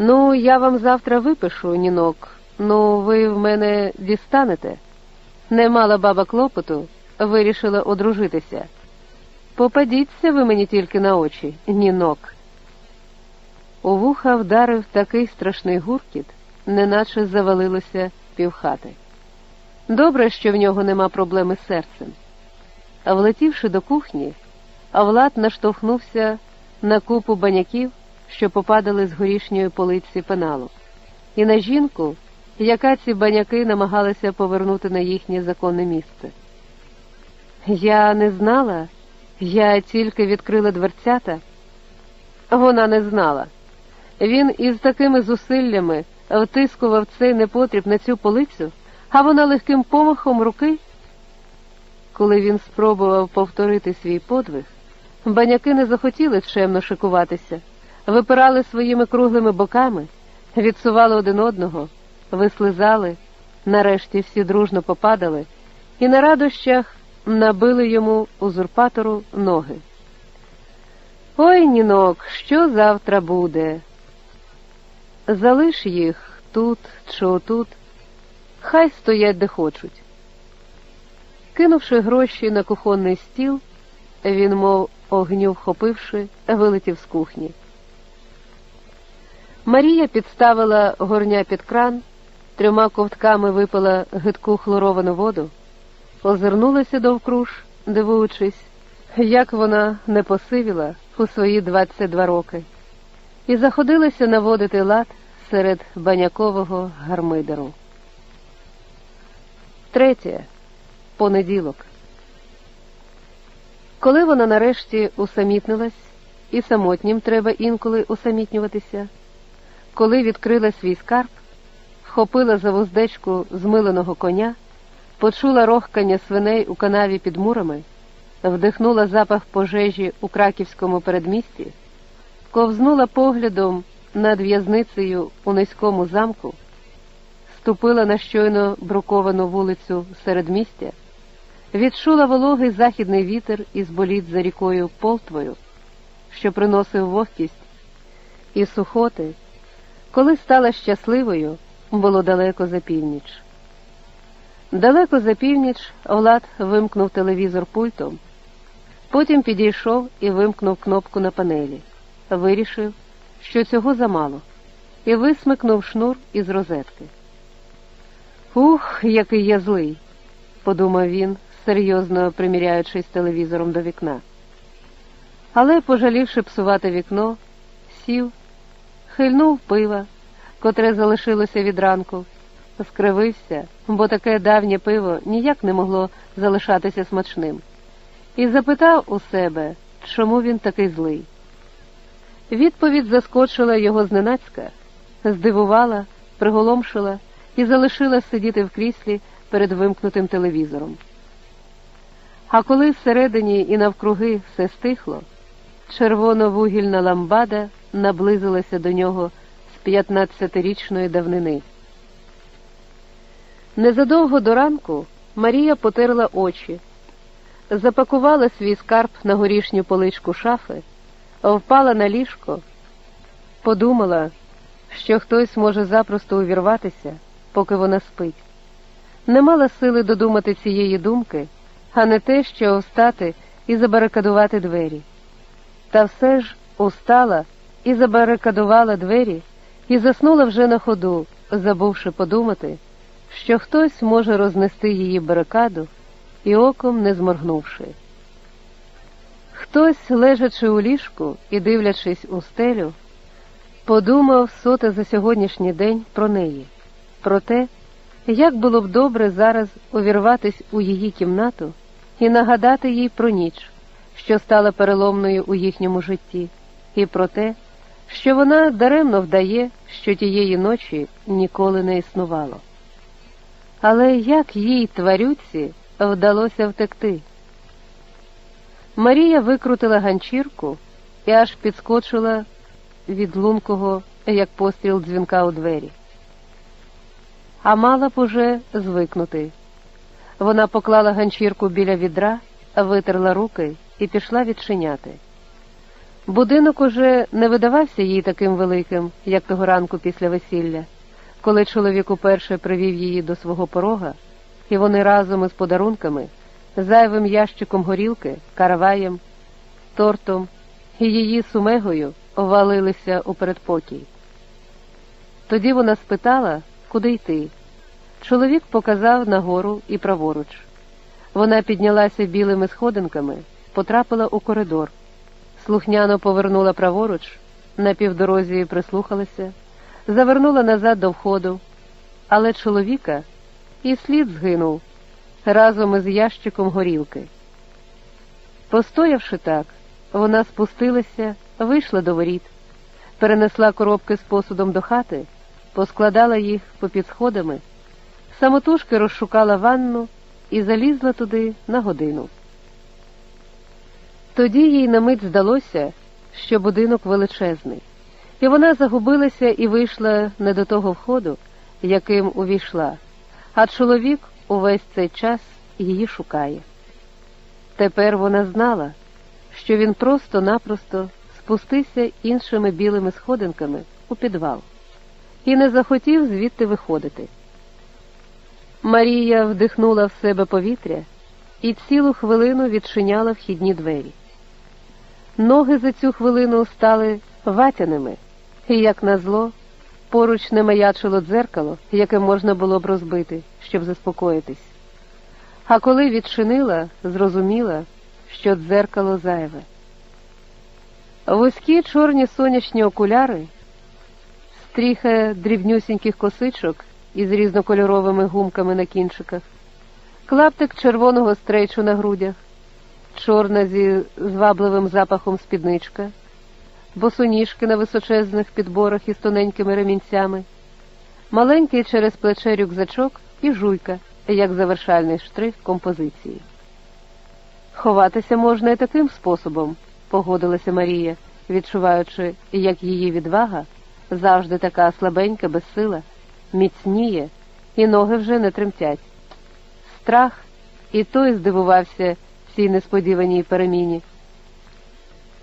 Ну, я вам завтра випишу, нінок. Ну, ви в мене дістанете. Не мала баба клопоту, вирішила одружитися. Попадіться ви мені тільки на очі, нінок. У вуха вдарив такий страшний гуркіт, неначе завалилося півхати. Добре, що в нього нема проблеми з серцем. А влетівши до кухні, Влад наштовхнувся на купу баняків, що попадали з горішньої полиці пеналу, і на жінку, яка ці баняки намагалася повернути на їхнє законне місце. Я не знала, я тільки відкрила дверцята. Вона не знала. Він із такими зусиллями втискував цей непотріб на цю полицю, а вона легким помахом руки. Коли він спробував повторити свій подвиг, баняки не захотіли чемно шикуватися, випирали своїми круглими боками, відсували один одного, вислизали, нарешті всі дружно попадали, і на радощах набили йому узурпатору ноги. Ой, нінок, що завтра буде? Залиш їх тут чи отут, хай стоять де хочуть. Кинувши гроші на кухонний стіл, він, мов огню вхопивши, вилетів з кухні. Марія підставила горня під кран, трьома ковтками випила гидку хлоровану воду, озирнулася довкруж, дивуючись, як вона не посивіла у свої 22 роки, і заходилася наводити лад серед банякового гармидеру. Третє. Понеділок. Коли вона нарешті усамітнилась, і самотнім треба інколи усамітнюватися, коли відкрила свій скарб, вхопила за вуздечку змиленого коня, почула рохкання свиней у канаві під мурами, вдихнула запах пожежі у краківському передмісті, ковзнула поглядом над в'язницею у низькому замку, ступила на щойно бруковану вулицю середмістя, відчула вологий західний вітер із боліт за рікою Полтвою, що приносив вогкість і сухоти, коли стала щасливою, було далеко за північ. Далеко за північ Влад вимкнув телевізор пультом, потім підійшов і вимкнув кнопку на панелі, вирішив, що цього замало, і висмикнув шнур із розетки. Ух, який я злий, подумав він, серйозно приміряючись телевізором до вікна. Але, пожалівши псувати вікно, сів, хильнув пива, котре залишилося від ранку, скривився, бо таке давнє пиво ніяк не могло залишатися смачним, і запитав у себе, чому він такий злий. Відповідь заскочила його зненацька, здивувала, приголомшила і залишила сидіти в кріслі перед вимкнутим телевізором. А коли всередині і навкруги все стихло, червоно-вугільна ламбада наблизилася до нього з 15-річної давнини. Незадовго до ранку Марія потерла очі, запакувала свій скарб на горішню поличку шафи, впала на ліжко, подумала, що хтось може запросто увірватися, поки вона спить. Не мала сили додумати цієї думки, а не те, що встати і забарикадувати двері. Та все ж устала і забарикадувала двері, і заснула вже на ходу, забувши подумати, що хтось може рознести її барикаду і оком не зморгнувши. Хтось, лежачи у ліжку і дивлячись у стелю, подумав соте за сьогоднішній день про неї, про те, як було б добре зараз увірватись у її кімнату і нагадати їй про ніч, що стала переломною у їхньому житті, і про те, що вона даремно вдає, що тієї ночі ніколи не існувало. Але як їй тварюці вдалося втекти? Марія викрутила ганчірку і аж підскочила від лункого, як постріл дзвінка у двері. А мала б уже звикнути. Вона поклала ганчірку біля відра, витерла руки і пішла відчиняти. Будинок уже не видавався їй таким великим, як того ранку після весілля, коли чоловік уперше привів її до свого порога, і вони разом із подарунками, зайвим ящиком горілки, караваєм, тортом і її сумегою овалилися у передпокій. Тоді вона спитала, куди йти. Чоловік показав нагору і праворуч. Вона піднялася білими сходинками, потрапила у коридор, слухняно повернула праворуч, на півдорозі прислухалася, завернула назад до входу, але чоловіка і слід згинув разом із ящиком горілки. Постоявши так, вона спустилася, вийшла до воріт, перенесла коробки з посудом до хати, поскладала їх попід сходами, самотужки розшукала ванну і залізла туди на годину. Тоді їй на мить здалося, що будинок величезний, і вона загубилася і вийшла не до того входу, яким увійшла, а чоловік увесь цей час її шукає. Тепер вона знала, що він просто-напросто спустився іншими білими сходинками у підвал і не захотів звідти виходити. Марія вдихнула в себе повітря і цілу хвилину відчиняла вхідні двері. Ноги за цю хвилину стали ватяними, і, як назло, поруч не маячило дзеркало, яке можна було б розбити, щоб заспокоїтись. А коли відчинила, зрозуміла, що дзеркало зайве. Вузькі чорні сонячні окуляри, стріха дрібнюсіньких косичок із різнокольоровими гумками на кінчиках, клаптик червоного стрейчу на грудях, чорна зі звабливим запахом спідничка, босоніжки на височезних підборах із тоненькими ремінцями, маленький через плече рюкзачок і жуйка, як завершальний штрих композиції. Ховатися можна і таким способом, погодилася Марія, відчуваючи, як її відвага завжди така слабенька, безсила, міцніє, і ноги вже не тремтять. Страх і той здивувався цій несподіваній переміні,